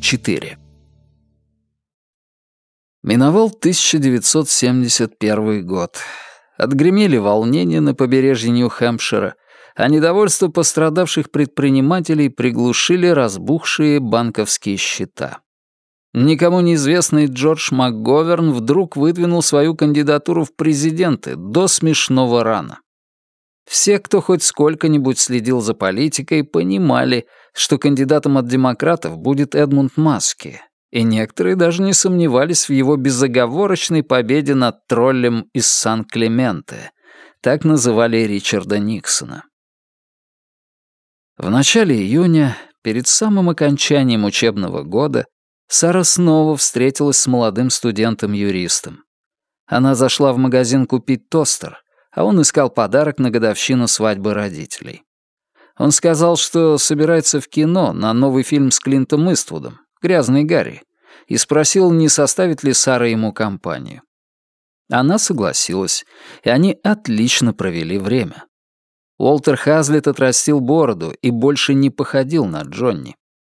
Четыре. Миновал 1971 год. Отгремели волнения на побережье Нью-Хэмпшира, а недовольство пострадавших предпринимателей приглушили разбухшие банковские счета. Никому неизвестный Джордж МакГоверн вдруг выдвинул свою кандидатуру в президенты до смешного рана. Все, кто хоть сколько-нибудь следил за политикой, понимали, что кандидатом от демократов будет Эдмунд Маски, и некоторые даже не сомневались в его безоговорочной победе над троллем из Сан-Клементе, так называли Ричарда Никсона. В начале июня, перед самым окончанием учебного года, Сара снова встретилась с молодым студентом-юристом. Она зашла в магазин купить тостер, а он искал подарок на годовщину свадьбы родителей. Он сказал, что собирается в кино на новый фильм с Клинтом Иствудом «Грязный Гарри», и спросил, не составит ли Сара ему компанию. Она согласилась, и они отлично провели время. Уолтер Хазлет отрастил бороду и больше не походил на Джонни.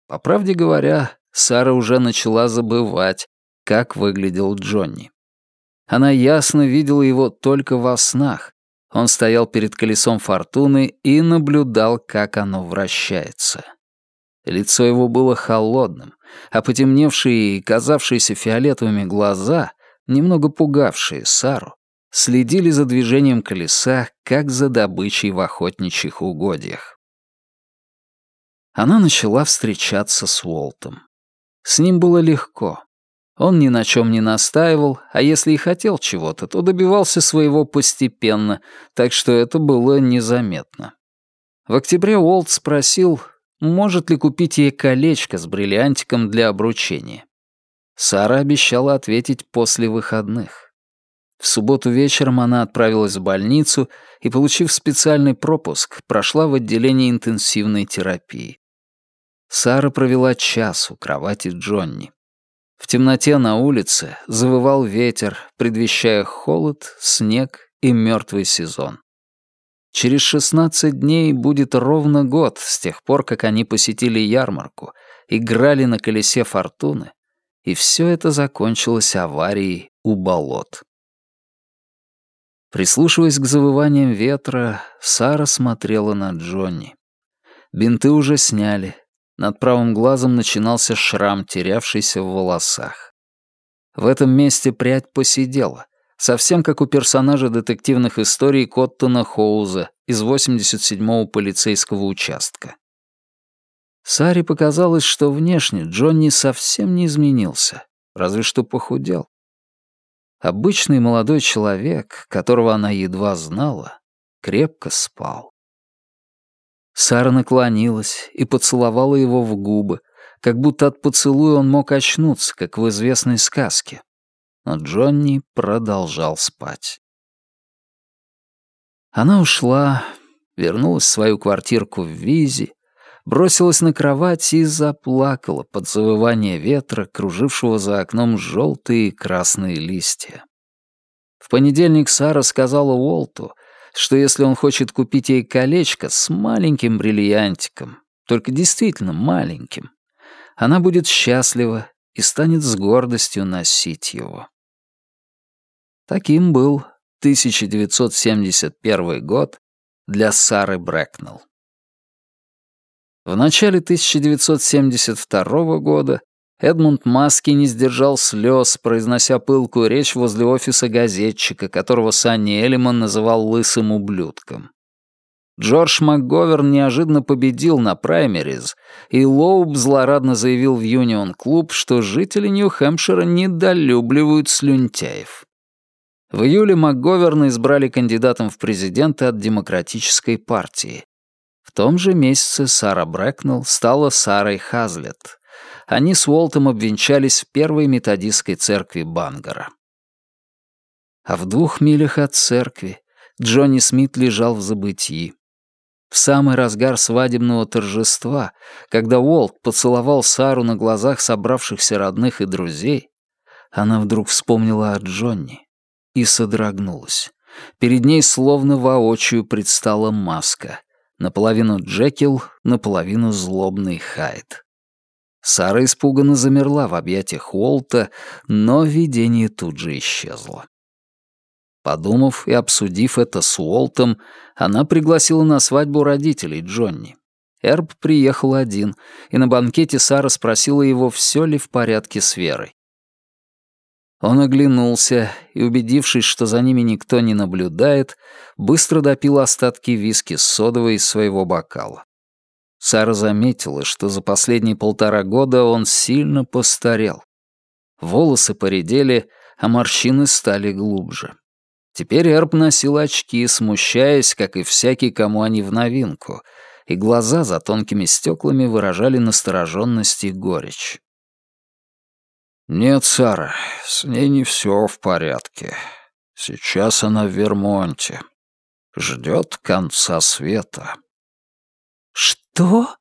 По правде говоря, Сара уже начала забывать, как выглядел Джонни. Она ясно видела его только во снах. Он стоял перед колесом фортуны и наблюдал, как оно вращается. Лицо его было холодным, а потемневшие и казавшиеся фиолетовыми глаза, немного пугавшие Сару, следили за движением колеса, как за добычей в охотничьих угодьях. Она начала встречаться с Уолтом. С ним было легко. Он ни на чем не настаивал, а если и хотел чего-то, то добивался своего постепенно, так что это было незаметно. В октябре Уолт спросил, может ли купить ей колечко с бриллиантиком для обручения. Сара обещала ответить после выходных. В субботу вечером она отправилась в больницу и, получив специальный пропуск, прошла в отделение интенсивной терапии. Сара провела час у кровати Джонни. В темноте на улице завывал ветер, предвещая холод, снег и мертвый сезон. Через 16 дней будет ровно год с тех пор, как они посетили ярмарку, играли на колесе фортуны, и все это закончилось аварией у болот. Прислушиваясь к завываниям ветра, Сара смотрела на Джонни. Бинты уже сняли, над правым глазом начинался шрам, терявшийся в волосах. В этом месте прядь посидела, совсем как у персонажа детективных историй Коттона Хоуза из 87-го полицейского участка. Саре показалось, что внешне Джонни совсем не изменился, разве что похудел. Обычный молодой человек, которого она едва знала, крепко спал. Сара наклонилась и поцеловала его в губы, как будто от поцелуя он мог очнуться, как в известной сказке. Но Джонни продолжал спать. Она ушла, вернулась в свою квартирку в Визе, бросилась на кровать и заплакала под завывание ветра, кружившего за окном желтые и красные листья. В понедельник Сара сказала Уолту, что если он хочет купить ей колечко с маленьким бриллиантиком, только действительно маленьким, она будет счастлива и станет с гордостью носить его. Таким был 1971 год для Сары Брэкнелл. В начале 1972 года Эдмунд Маски не сдержал слез, произнося пылкую речь возле офиса газетчика, которого Санни Эллиман называл «лысым ублюдком». Джордж МакГоверн неожиданно победил на праймериз, и Лоуб злорадно заявил в Юнион-клуб, что жители Нью-Хэмпшира недолюбливают слюнтяев. В июле МакГоверна избрали кандидатом в президенты от Демократической партии. В том же месяце Сара Брэкнелл стала Сарой Хазлетт они с Уолтом обвенчались в первой методистской церкви Бангара. А в двух милях от церкви Джонни Смит лежал в забытии. В самый разгар свадебного торжества, когда Уолт поцеловал Сару на глазах собравшихся родных и друзей, она вдруг вспомнила о Джонни и содрогнулась. Перед ней словно воочию предстала маска, Наполовину Джекил, наполовину злобный Хайд. Сара испуганно замерла в объятиях Уолта, но видение тут же исчезло. Подумав и обсудив это с Уолтом, она пригласила на свадьбу родителей Джонни. Эрб приехал один, и на банкете Сара спросила его, все ли в порядке с Верой. Он оглянулся и, убедившись, что за ними никто не наблюдает, быстро допил остатки виски с содовой из своего бокала. Сара заметила, что за последние полтора года он сильно постарел. Волосы поредели, а морщины стали глубже. Теперь Эрб носил очки, смущаясь, как и всякий, кому они в новинку, и глаза за тонкими стеклами выражали настороженность и горечь. «Нет, Сара, с ней не все в порядке. Сейчас она в Вермонте. Ждет конца света». «Что?»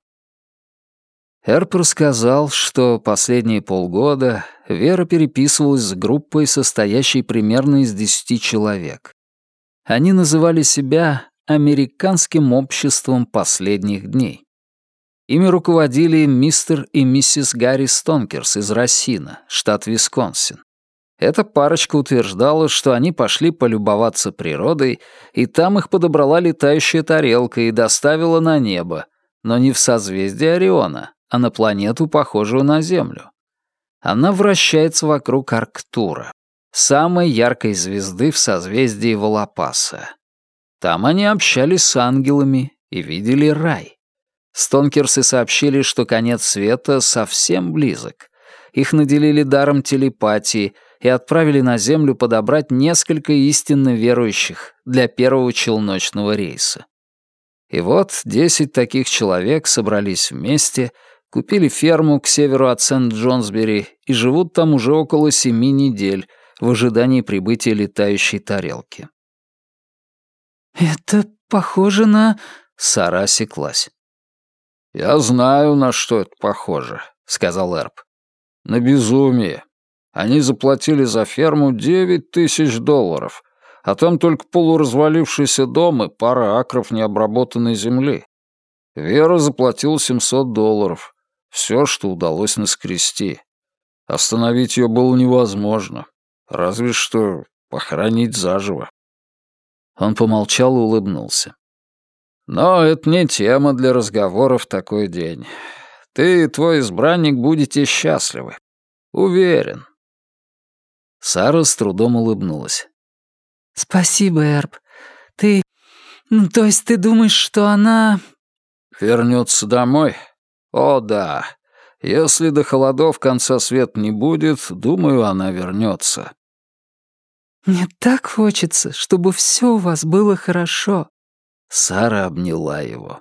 Эрп рассказал, что последние полгода Вера переписывалась с группой, состоящей примерно из десяти человек. Они называли себя «Американским обществом последних дней». Ими руководили мистер и миссис Гарри Стонкерс из Росина, штат Висконсин. Эта парочка утверждала, что они пошли полюбоваться природой, и там их подобрала летающая тарелка и доставила на небо, но не в созвездие Ориона, а на планету, похожую на Землю. Она вращается вокруг Арктура, самой яркой звезды в созвездии Волопаса. Там они общались с ангелами и видели рай. Стонкерсы сообщили, что конец света совсем близок. Их наделили даром телепатии и отправили на Землю подобрать несколько истинно верующих для первого челночного рейса. И вот десять таких человек собрались вместе — Купили ферму к северу от Сент-Джонсбери и живут там уже около семи недель в ожидании прибытия летающей тарелки. «Это похоже на...» — Сара осеклась. «Я знаю, на что это похоже», — сказал Эрб. «На безумие. Они заплатили за ферму девять тысяч долларов, а там только полуразвалившийся дом и пара акров необработанной земли. Вера заплатила семьсот долларов. Все, что удалось наскрести. Остановить ее было невозможно. Разве что похоронить заживо. Он помолчал и улыбнулся. Но это не тема для разговора в такой день. Ты и твой избранник будете счастливы. Уверен. Сара с трудом улыбнулась. «Спасибо, Эрб. Ты... Ну, то есть ты думаешь, что она...» «Вернется домой?» О да, если до холодов конца свет не будет, думаю, она вернется. Мне так хочется, чтобы все у вас было хорошо. Сара обняла его.